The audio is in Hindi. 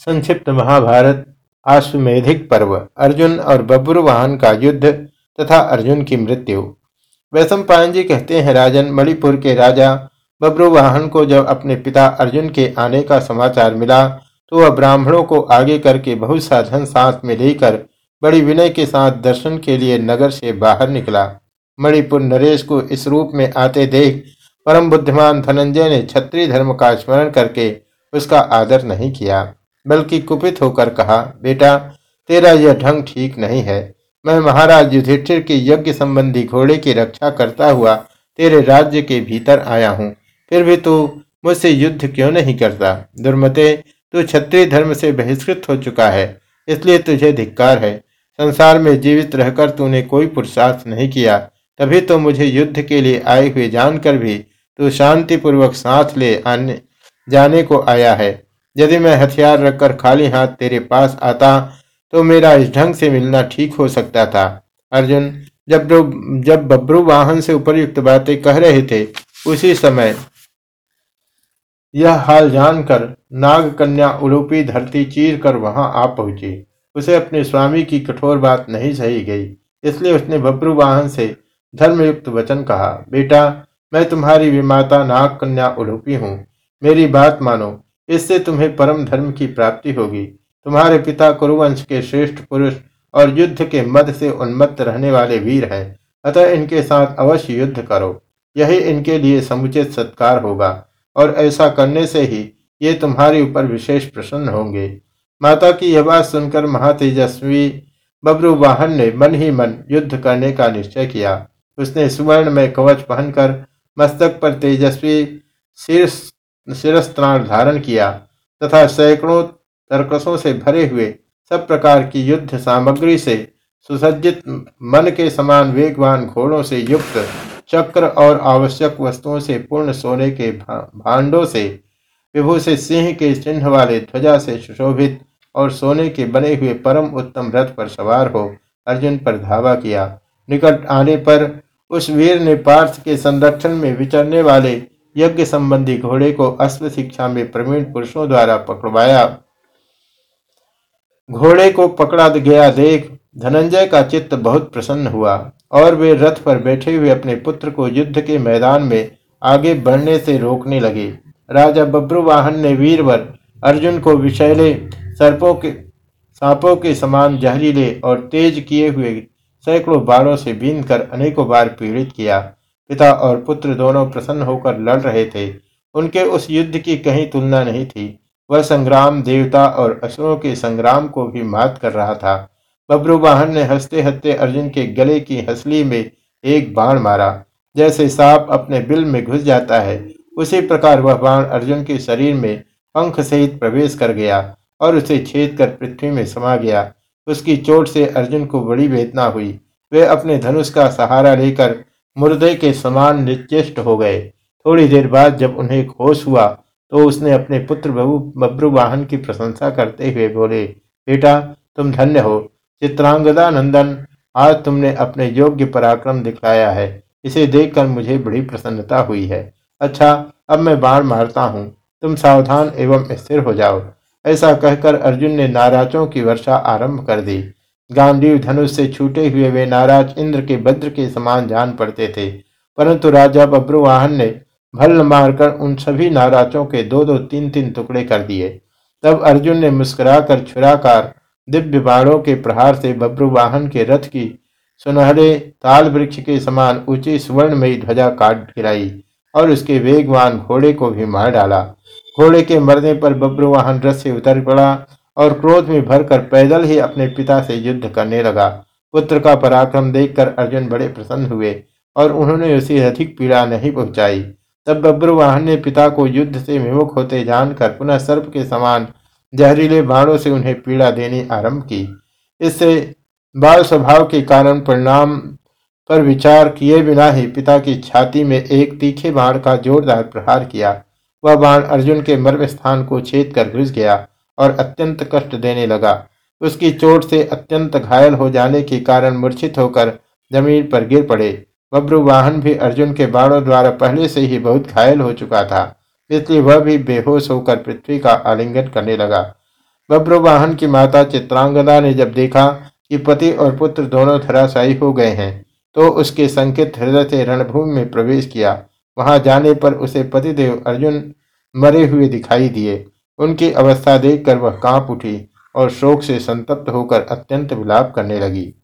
संक्षिप्त महाभारत आश्वेधिक पर्व, अर्जुन और बब्रुवाहन का युद्ध तथा अर्जुन की मृत्यु। वैशम जी कहते हैं, राजन, मणिपुर के राजा बब्रुवाहन को जब अपने पिता अर्जुन के आने का समाचार मिला तो वह ब्राह्मणों को आगे करके बहुत सा धन साथ में लेकर बड़ी विनय के साथ दर्शन के लिए नगर से बाहर निकला। मणिपुर नरेश को इस रूप में आते देख परम बुद्धिमान धनंजय ने क्षत्रिय धर्म का स्मरण करके उसका आदर नहीं किया। बल्कि कुपित होकर कहा, बेटा, तेरा यह ढंग ठीक नहीं है। मैं महाराज युधिष्ठिर के यज्ञ संबंधी घोड़े की रक्षा करता हुआ तेरे राज्य के भीतर आया हूँ। फिर भी तू मुझसे युद्ध क्यों नहीं करता? दुर्मते, तू क्षत्रिय धर्म से बहिष्कृत हो चुका है, इसलिए तुझे धिक्कार है। संसार में जीवित रहकर तूने कोई पुरुषार्थ नहीं किया। तभी तो मुझे युद्ध के लिए आए हुए जानकर भी तू शांतिपूर्वक साथ ले आने, जाने को आया है। यदि मैं हथियार रखकर खाली हाथ तेरे पास आता तो मेरा इस ढंग से मिलना ठीक हो सकता था। अर्जुन, जब जब बब्रू वाहन से उपरयुक्त बातें कह रहे थे, उसी समय यह हाल जानकर नाग कन्या उलूपी धरती चीर कर वहाँ आ पहुँची। उसे अपने स्वामी की कठोर बात नहीं सही गई, इसलिए उसने बब्रू वाहन से धर्मयुक्त वचन कहा, बेटा, मैं तुम्हारी विमाता नाग कन्या उलूपी हूँ। मेरी बात मानो इससे तुम्हें परम धर्म की प्राप्ति होगी। तुम्हारे पिता कुरुवंश के श्रेष्ठ पुरुष और युद्ध के मद से उन्मत्त रहने वाले वीर हैं। अतः इनके साथ अवश्य युद्ध करो। यही इनके लिए समुचित सत्कार होगा। और ऐसा करने से ही ये तुम्हारे ऊपर विशेष प्रसन्न होंगे। माता की यह बात सुनकर महातेजस्वी बब्रू वाहन ने मन ही मन युद्ध करने का निश्चय किया। उसने सुवर्ण में कवच पहनकर मस्तक पर तेजस्वी शिरस्त्राण धारण किया तथा सैकड़ों तर्कसों से भरे हुए सब प्रकार की युद्ध सामग्री से सुसज्जित मन के समान वेगवान घोड़ों से युक्त चक्र और आवश्यक वस्तुओं से पूर्ण सोने के भांडों से विभू से सिंह के चिन्ह वाले ध्वजा से सुशोभित और सोने के बने हुए परम उत्तम रथ पर सवार हो अर्जुन पर धावा किया। निकट आने पर उस वीर ने पार्थ के संरक्षण में विचरने वाले यज्ञ संबंधी घोड़े को अश्व शिक्षा में प्रवीण पुरुषों द्वारा पकड़वाया। घोड़े को पकड़ा गया, देख, धनंजय का चित्त बहुत प्रसन्न हुआ और वे रथ पर बैठे हुए अपने पुत्र को युद्ध के मैदान में आगे बढ़ने से रोकने लगे। राजा बब्रुवाहन ने वीरवर अर्जुन को विषैले सर्पों के, सांपों के समान जहरीले और तेज किए हुए सैकड़ों बाणों से बीन कर अनेकों बार पीड़ित किया। पिता और पुत्र दोनों प्रसन्न होकर लड़ रहे थे। उनके उस युद्ध की कहीं तुलना नहीं थी। वह संग्राम देवता और असुरों के संग्राम को भी मात कर रहा था। बब्रुवाहन ने हँसते हँसते अर्जुन के गले की हसली में एक बाण मारा। जैसे सांप अपने बिल में घुस जाता है, उसी प्रकार वह बाण अर्जुन के शरीर में पंख सहित प्रवेश कर गया और उसे छेद कर पृथ्वी में समा गया। उसकी चोट से अर्जुन को बड़ी वेदना हुई। वे अपने धनुष का सहारा लेकर मुर्दे के समान निचेष्ट हो गए। थोड़ी देर बाद जब उन्हें होश हुआ तो उसने अपने पुत्र बबू वाहन की प्रशंसा करते हुए बोले, बेटा, तुम धन्य हो। चित्रांगदा नंदन, आज तुमने अपने योग्य पराक्रम दिखलाया है। इसे देखकर मुझे बड़ी प्रसन्नता हुई है। अच्छा अब मैं बाण मारता हूँ। तुम सावधान एवं स्थिर हो जाओ। ऐसा कहकर अर्जुन ने नाराजों की वर्षा आरंभ कर दी। गांधीव धनुष से छूटे हुए वे नाराज़ इंद्र के भद्र के समान जान पड़ते थे। परंतु राजा बब्रुवाहन ने भल्ल मारकर उन सभी नाराजों के दो दो तीन तीन टुकड़े कर दिए। तब अर्जुन ने मुस्कुराकर छुराकार दिव्य बाणों के प्रहार से बब्रुवाहन के रथ की सुनहरे ताल वृक्ष के समान ऊँची सुवर्णमयी ध्वजा काट गिराई और उसके वेगवान घोड़े को भी मार डाला। घोड़े के मरने पर बब्रुवाहन रथ से उतर पड़ा और क्रोध में भरकर पैदल ही अपने पिता से युद्ध करने लगा। पुत्र का पराक्रम देखकर अर्जुन बड़े प्रसन्न हुए और उन्होंने उसे अधिक पीड़ा नहीं पहुंचाई। तब बब्रुवाहन ने पिता को युद्ध से विमुख होते जानकर पुनः सर्प के समान जहरीले बाणों से उन्हें पीड़ा देनी आरंभ की। इससे बाल स्वभाव के कारण परिणाम पर विचार किए बिना ही पिता की छाती में एक तीखे बाण का जोरदार प्रहार किया। वह बाण अर्जुन के मर्म स्थान को छेद कर घुस गया। और अत्यंत कष्ट देने लगा। उसकी चोट से अत्यंत घायल हो जाने के कारण मूर्छित होकर ज़मीन पर गिर पड़े। बब्रुवाहन भी अर्जुन के बाणों द्वारा पहले से ही बहुत घायल हो चुका था, इसलिए वह भी बेहोश होकर पृथ्वी का आलिंगन करने लगा। बब्रुवाहन की माता चित्रांगदा ने जब देखा कि पति और पुत्र दोनों धराशायी हो गए हैं तो उसके संकेत हृदय से रणभूमि में प्रवेश किया। वहाँ जाने पर उसे पतिदेव अर्जुन मरे हुए दिखाई दिए। उनकी अवस्था देखकर वह काँप उठी और शोक से संतप्त होकर अत्यंत विलाप करने लगी।